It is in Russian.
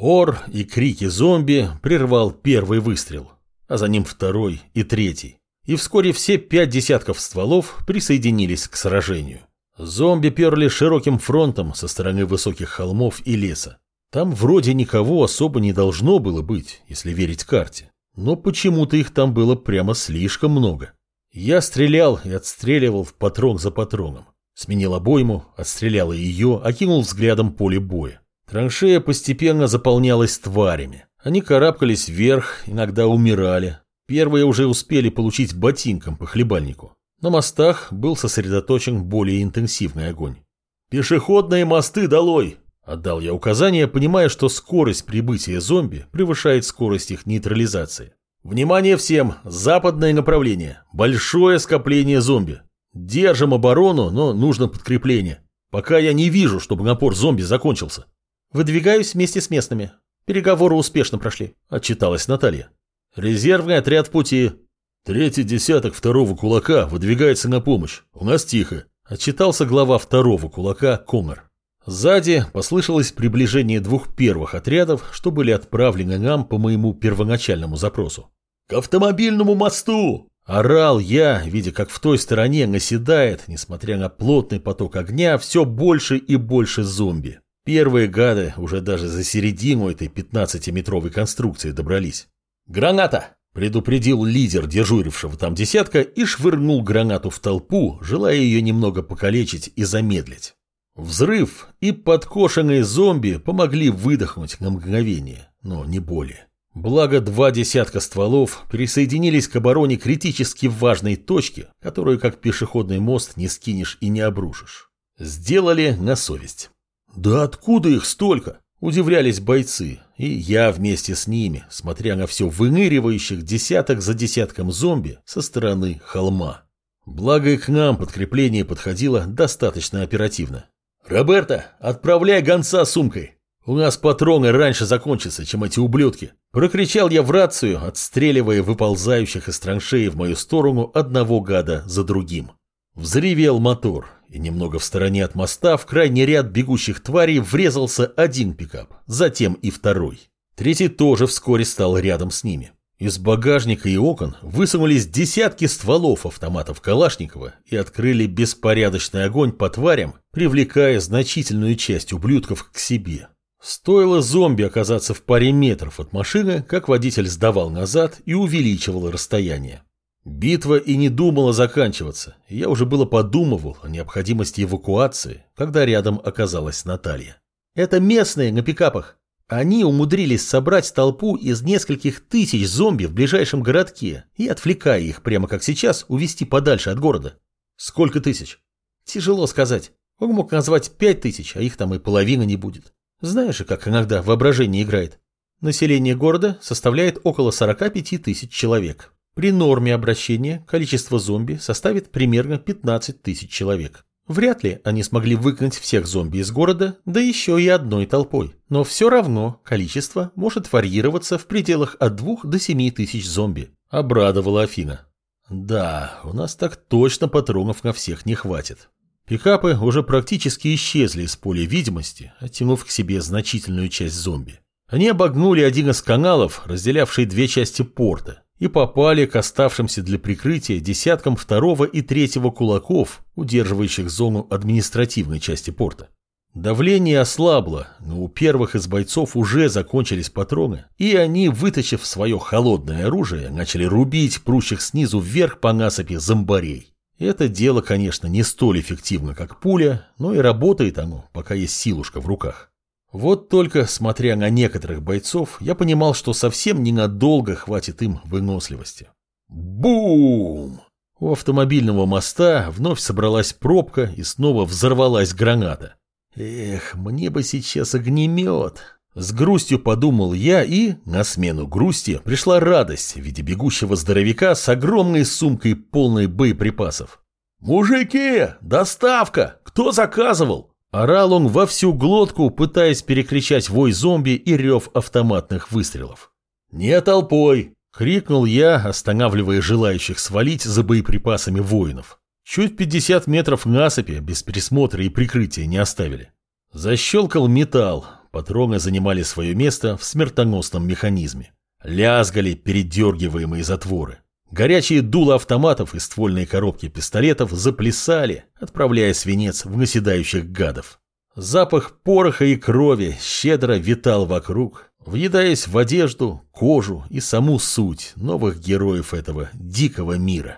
Ор и крики зомби прервал первый выстрел, а за ним второй и третий. И вскоре все пять десятков стволов присоединились к сражению. Зомби перли широким фронтом со стороны высоких холмов и леса. Там вроде никого особо не должно было быть, если верить карте. Но почему-то их там было прямо слишком много. Я стрелял и отстреливал в патрон за патроном. Сменил обойму, отстрелял ее, окинул взглядом поле боя. Траншея постепенно заполнялась тварями. Они карабкались вверх, иногда умирали. Первые уже успели получить ботинком по хлебальнику. На мостах был сосредоточен более интенсивный огонь. «Пешеходные мосты долой!» Отдал я указание, понимая, что скорость прибытия зомби превышает скорость их нейтрализации. «Внимание всем! Западное направление! Большое скопление зомби! Держим оборону, но нужно подкрепление. Пока я не вижу, чтобы напор зомби закончился». «Выдвигаюсь вместе с местными. Переговоры успешно прошли», — отчиталась Наталья. «Резервный отряд в пути. Третий десяток второго кулака выдвигается на помощь. У нас тихо», — отчитался глава второго кулака Конор. Сзади послышалось приближение двух первых отрядов, что были отправлены нам по моему первоначальному запросу. «К автомобильному мосту!» Орал я, видя, как в той стороне наседает, несмотря на плотный поток огня, все больше и больше зомби. Первые гады уже даже за середину этой 15-метровой конструкции добрались. «Граната!» – предупредил лидер дежурившего там десятка и швырнул гранату в толпу, желая ее немного покалечить и замедлить. Взрыв и подкошенные зомби помогли выдохнуть на мгновение, но не более. Благо два десятка стволов присоединились к обороне критически важной точки, которую как пешеходный мост не скинешь и не обрушишь. Сделали на совесть. «Да откуда их столько?» – удивлялись бойцы, и я вместе с ними, смотря на все выныривающих десяток за десятком зомби со стороны холма. Благо к нам подкрепление подходило достаточно оперативно. «Роберто, отправляй гонца сумкой. У нас патроны раньше закончатся, чем эти ублюдки». Прокричал я в рацию, отстреливая выползающих из траншеи в мою сторону одного гада за другим. Взревел мотор, и немного в стороне от моста в крайний ряд бегущих тварей врезался один пикап, затем и второй. Третий тоже вскоре стал рядом с ними. Из багажника и окон высунулись десятки стволов автоматов Калашникова и открыли беспорядочный огонь по тварям, привлекая значительную часть ублюдков к себе. Стоило зомби оказаться в паре метров от машины, как водитель сдавал назад и увеличивал расстояние. Битва и не думала заканчиваться, я уже было подумывал о необходимости эвакуации, когда рядом оказалась Наталья. «Это местные на пикапах», они умудрились собрать толпу из нескольких тысяч зомби в ближайшем городке и, отвлекая их прямо как сейчас, увести подальше от города. Сколько тысяч? Тяжело сказать. Он мог назвать пять тысяч, а их там и половина не будет. Знаешь же, как иногда воображение играет. Население города составляет около 45 тысяч человек. При норме обращения количество зомби составит примерно 15 тысяч человек. Вряд ли они смогли выгнать всех зомби из города, да еще и одной толпой. Но все равно количество может варьироваться в пределах от двух до семи тысяч зомби. Обрадовала Афина. Да, у нас так точно патронов на всех не хватит. Пикапы уже практически исчезли из поля видимости, оттянув к себе значительную часть зомби. Они обогнули один из каналов, разделявший две части порта, и попали к оставшимся для прикрытия десяткам второго и третьего кулаков, удерживающих зону административной части порта. Давление ослабло, но у первых из бойцов уже закончились патроны, и они, вытащив свое холодное оружие, начали рубить прущих снизу вверх по насыпи зомбарей. Это дело, конечно, не столь эффективно, как пуля, но и работает оно, пока есть силушка в руках. Вот только, смотря на некоторых бойцов, я понимал, что совсем ненадолго хватит им выносливости. Бум! У автомобильного моста вновь собралась пробка и снова взорвалась граната. Эх, мне бы сейчас огнемет. С грустью подумал я, и на смену грусти пришла радость в виде бегущего здоровяка с огромной сумкой полной боеприпасов. «Мужики, доставка! Кто заказывал?» Орал он во всю глотку, пытаясь перекричать вой зомби и рев автоматных выстрелов. «Не толпой!» — крикнул я, останавливая желающих свалить за боеприпасами воинов. Чуть 50 метров насыпи без присмотра и прикрытия не оставили. Защелкал металл, патроны занимали свое место в смертоносном механизме. Лязгали передергиваемые затворы. Горячие дула автоматов и ствольные коробки пистолетов заплясали, отправляя свинец в наседающих гадов. Запах пороха и крови щедро витал вокруг, въедаясь в одежду, кожу и саму суть новых героев этого дикого мира.